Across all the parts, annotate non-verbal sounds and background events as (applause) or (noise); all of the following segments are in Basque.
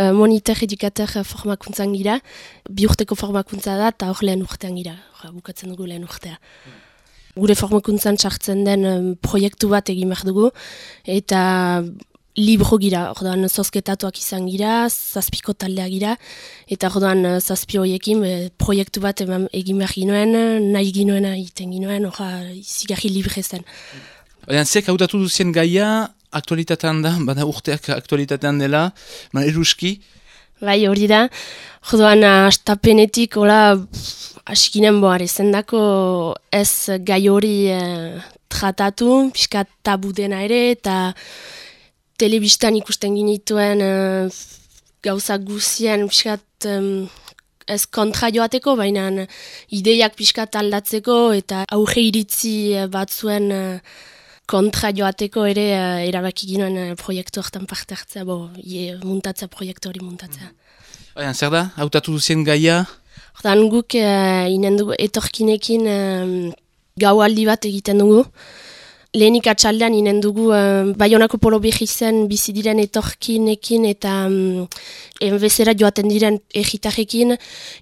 uh, monitor edukater formakuntzan gira, bi urteko formakuntza da, eta hor lehen urtean gira, ja, bukatzen dugu lehen urtea. Gure formakuntzan sartzen den proiektu bat egin behar dugu, eta libro gira, orduan zozketatuak izan gira, zazpiko taldea gira, eta orduan eh, zazpi horiekin proiektu bat eman, egin behar ginoen, nahi ginoena egiten ginoen, orra zigarri libre zen. Oian, zek hautatu duzien gaia, aktualitatean da, bada urteak aktualitatean dela, ma eruski? Bai, hori da, orduan astapenetik, hola, asikinen boare, zendako ez gai hori eh, tratatu, piskat tabu dena ere, eta telebistan ikusten ginituen uh, gauzak guzien pixkat um, ez kontra joateko, baina ideiak pixkat aldatzeko eta auge iritzi batzuen uh, kontra joateko ere uh, erabaki ginoen uh, proiektu horretan parte hartzea, bo, ie, muntatzea proiektu hori muntatzea. Baina, zer da? Hautatu duzien gaia? Hortan guk uh, inen dugu etorkinekin um, gau bat egiten dugu lehenik atxaldean inen dugu uh, Bayonako polo zen bizi diren etorkinekin eta um, enbezera joaten diren egitarekin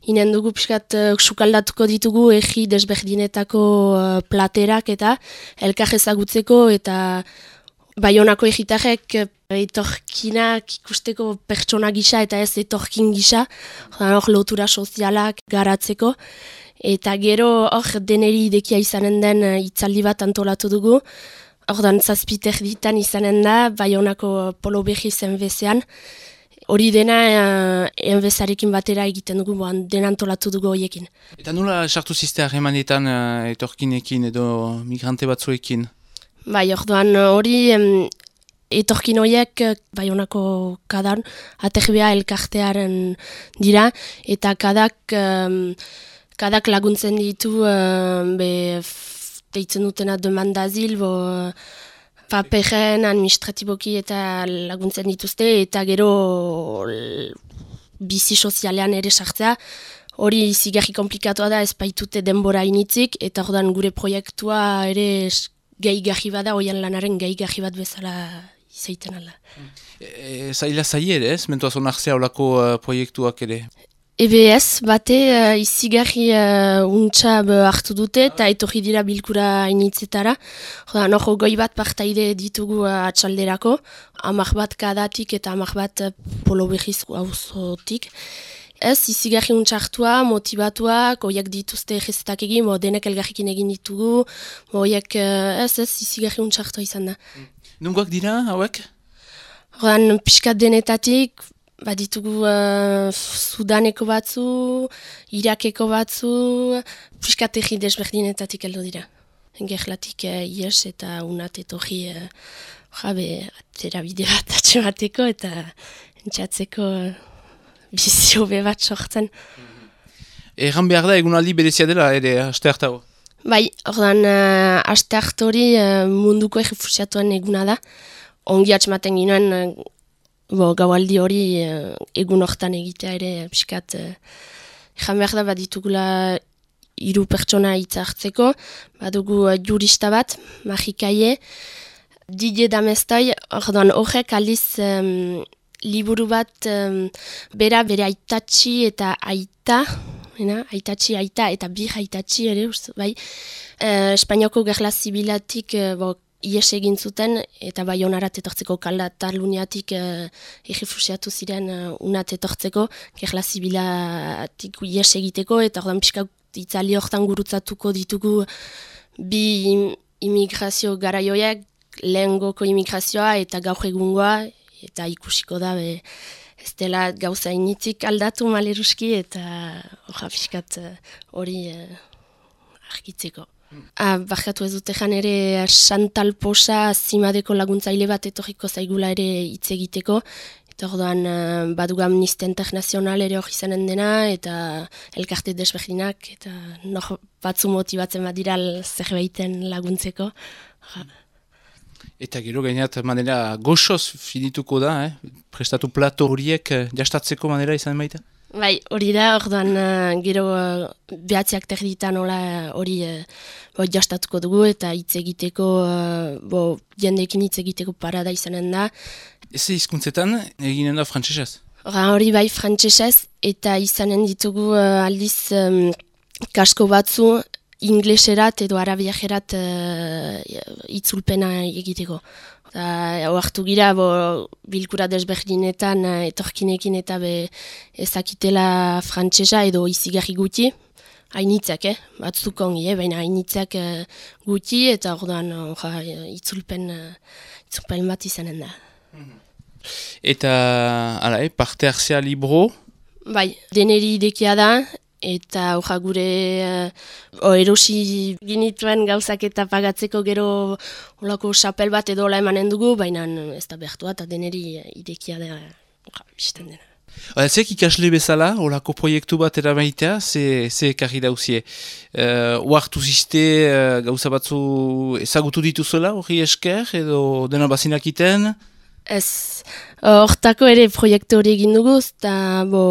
inen dugu piskat uh, sukaldatuko ditugu egi desberdinetako uh, platerak eta elkar ezagutzeko eta Bayonako egitarek uh, etorkinak ikusteko pertsona gisa eta ez etorkin gisa hor lotura sozialak garatzeko Eta gero hor deneri idekia izanen den uh, itzaldi bat antolatu dugu. Hor dan zazpiter ditan izanen da, bai honako polo behi zen bezean. Hori dena uh, enbezarekin batera egiten dugu, boan den antolatu dugu horiekin. Eta nola sartu ziste harremanetan uh, etorkinekin edo migrante batzuekin? Bai, hor hori etorkin horiek bai honako kadan aterbea elkartearen dira. Eta kadak... Um, kadak laguntzen ditu uh, be deitzen dutena demanda azil, bo paperen administratiboki eta laguntzen dituzte, eta gero bizi sozialean ere sartzea, hori zigarri komplikatoa da, ez denbora initzik, eta ordan gure proiektua ere gai gaji bada, oian lanaren gai gaji bat bezala izaiten ala. E, e, zaila zai ere ez, mentuaz onartzea olako uh, proiektuak ere? EBS bate uh, izigarri uh, untxa hartu dute eta etorri dira bilkura initzetara. Joda, nojo goi bat partaide ditugu uh, atxalderako, amak bat kadatik eta amak bat polo behiz hauzotik. Ez, izigarri untxa hartua, motivatua, oiak dituzte egezetak egin, denek elgarrikin egin ditugu, oiak, ez, ez, izigarri untxa hartua izan da. Nungoak dira, hauek? Jodan, pixkat denetatik, baditugu uh, Sudaneko batzu, Irakeko batzu, fiskategi desberdinetatik heldu dira. Gerlatik uh, ies eta unat etorri uh, jabe atera bide bat atxemateko eta entxatzeko uh, bizio be bat sortzen. Egan behar da egunaldi berezia dela ere aste hartago? Bai, ordan uh, aste hartori uh, munduko egifusiatuen eguna da. Ongi atxematen ginoen Bo, gaualdi hori uh, egun hortan egitea ere piskat uh, jan behar da bat ditugula hiru pertsona hitz hartzeko badugu uh, jurista bat magikaie Didier Damestoi orduan horrek aliz um, liburu bat um, bera bere aitatxi eta aita ena, aitatxi aita eta bi aitatxi ere bai uh, Espainiako gerla zibilatik uh, ies egin zuten eta bai honarat etortzeko kalda taluniatik uh, egifusiatu ziren uh, unat etortzeko gerla zibilatik ies egiteko eta ordan pixka itzali hortan gurutzatuko ditugu bi imigrazio garaioiak lehen goko imigrazioa eta gaur egungoa eta ikusiko da be, ez dela gauza initik aldatu maleruski eta orra pixkat hori uh, argitzeko. Ah, Barkatu ez dute jan ere Chantal Posa zimadeko laguntzaile bat etorriko zaigula ere hitz egiteko. Eta orduan uh, badugu amnistia internazional ere hori izanen dena eta elkarte desberdinak eta nor batzu motibatzen badira zerbaiten laguntzeko. Eta gero gainat manera goxoz finituko da, eh? prestatu plato horiek eh, jastatzeko manera izan baita? Bai, hori da, orduan uh, gero uh, behatziak terditan hori uh, jastatuko dugu eta hitz egiteko, uh, bo, jendekin hitz egiteko parada izanen da. Ez hizkuntzetan eginen da frantzesez? hori bai frantsesez eta izanen ditugu uh, aldiz um, kasko batzu ingleserat edo arabiajerat uh, itzulpena egiteko. Oartu gira, bo, bilkura desberdinetan uh, etorkinekin eta be ezakitela frantsesa edo izigarri guti. Hainitzak, eh? batzuk ongi, eh? baina hainitzak uh, guti eta orduan uh, itzulpen, uh, itzulpen bat izanen da. Eta, ala, eh, parte hartzea libro? Bai, deneri idekia da, eta hoja gure uh, erosi ginituen gauzak eta pagatzeko gero olako xapel bat edo la emanen dugu, baina ez da behtua eta deneri idekia da, hoja, bizten dena. Zek ikasle bezala, olako proiektu bat erabaitea, ze, ze ekarri dauzie. Uh, Oartu ziste uh, gauza batzu ezagutu dituzuela, hori esker, edo dena bazinak iten? Ez, hortako ere proiektu hori egin dugu, eta bo,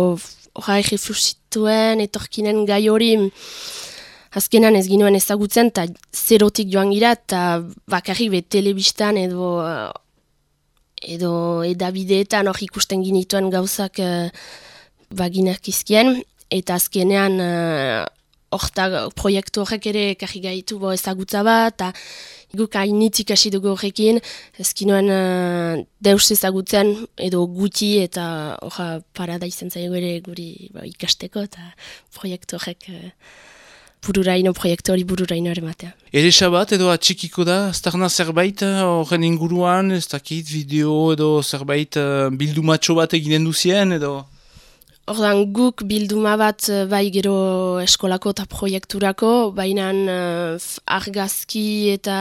hori reflusituen, etorkinen gai hori, azkenan ez ginoen ezagutzen, eta zerotik joan gira, eta bakarrik be telebistan edo edo edabideetan hori ikusten ginituen gauzak uh, baginak izkien, eta azkenean uh, proiektu horrek ere karri gaitu bo ezagutza bat, eta guk hainitzik hasi dugu horrekin, ezkinoen uh, deus ezagutzen edo guti eta orra parada izan zaigu ere guri ba, ikasteko eta proiektu horrek uh, bururaino, proiektu hori bururaino ere matea. Ere sabat edo atxikiko da, aztarna zerbait uh, horren inguruan, ez dakit, bideo edo zerbait uh, bildumatxo bat eginen duzien edo... Ordan guk bilduma bat eh, bai gero eskolako eta proiekturako, baina uh, argazki eta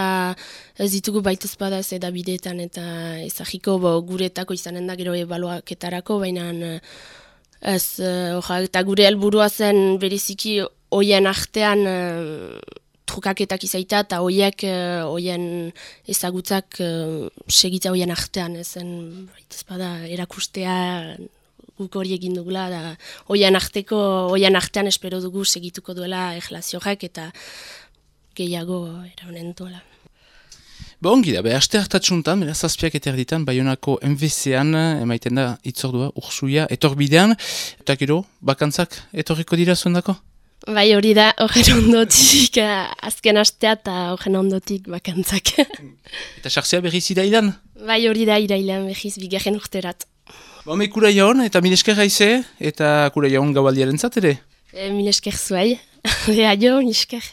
ez ditugu baituz bada ez edabideetan eta ezagiko guretako izanen da gero ebaluaketarako, baina uh, ez, uh, eta gure helburua zen beriziki hoien artean uh, trukaketak izaita eta hoiek hoien ezagutzak segita hoien artean, ezen baituz bada erakustea guk hori egin dugula, da oian arteko, oian artean espero dugu segituko duela erlazioak eta gehiago eraunen duela. Bon, gira, be, aste hartatxuntan, bera zazpiak eta erditan, baionako MVC-an, emaiten da, itzordua, ursuia, etorbidean, eta gero, bakantzak, etorriko dira zuen dako? Bai hori da, horren ondotik, azken astea eta horren ondotik bakantzak. eta sartzea berriz irailan? Bai hori da irailan berriz, bigarren urterat. Ba, me kura jaun, eta minesker haize, eta kura jaun gabaldiaren zatere? E, minesker zuai, beha (laughs) jo, minesker.